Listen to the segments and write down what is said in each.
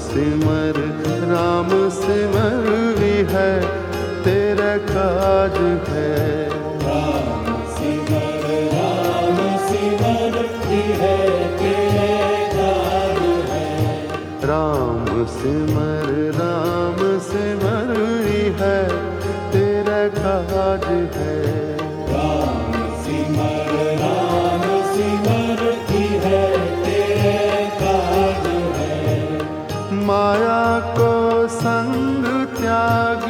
सिमर राम सिमर भी है तेरा काज है। राम सिमर राम सिमर है तेरा काज है। राम सिमर राम सिमर है तेरे काज है। माया को संग त्याग।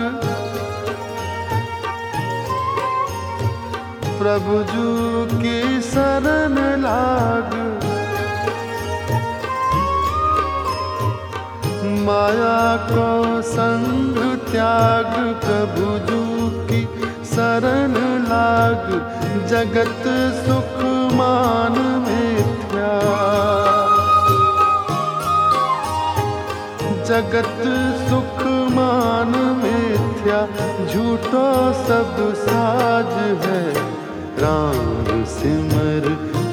प्रभु जू की शरण लाग माया को संग त्याग प्रभु जू की शरण लाग। जगत सुख मान मिथ्या। जगत सुख मान मिथ्या। झूठो सब साज है। राम सिमर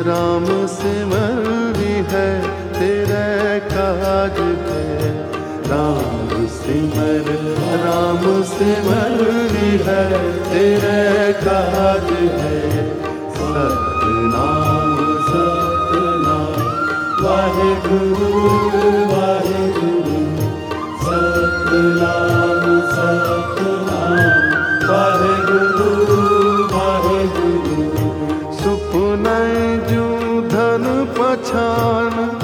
राम सिमर। है, तेरे काज है राम सिमर राम सिमर भी है, तेरे काज है सतनाम सतनाम वाहेगुरु वाहेगुरु। पछान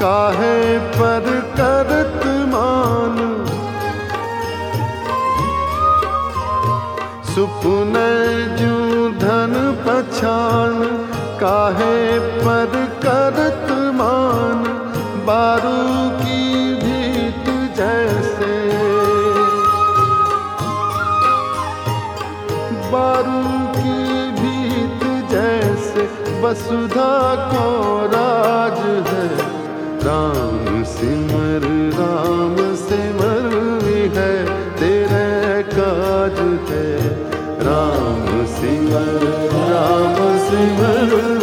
काहे पर करत मान? सुपन जू धन पछान। काहे पर करत मान? बारू वसुधा को राज है। राम सिमर राम सिमर भी है। तेरे काज है। राम सिमर राम सिमर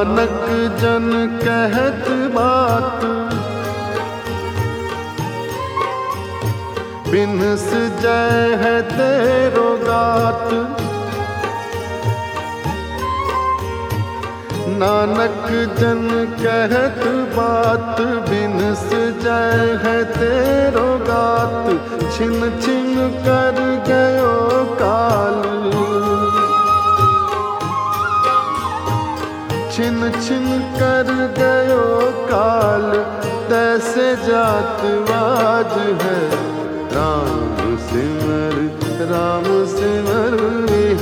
नानक जन कहत बात। बिनस जय है तेरो गात। नानक जन कहत बात, बिनस जय है तेरो गात। छिन छिन कर कर गयो काल, तैसे जातवाज है। राम सिमर राम सिमर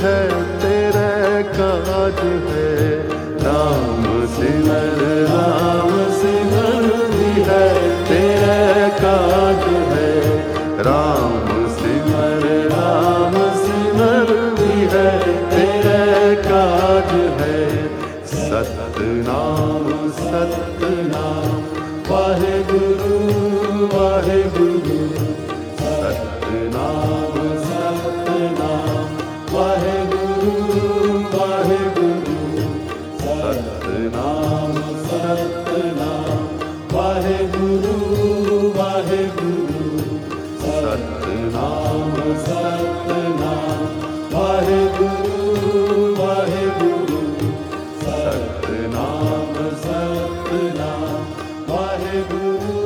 है, तेरे काज है। राम सिमर राम सिमर है। वाहेगुरु वाहेगुरु सतनाम सतनाम वाहेगुरु वाहेगुरु सतनाम सतनाम वाहेगुरु वाहेगुरु सतनाम सतनाम सतनाम सतनाम वाहेगुरु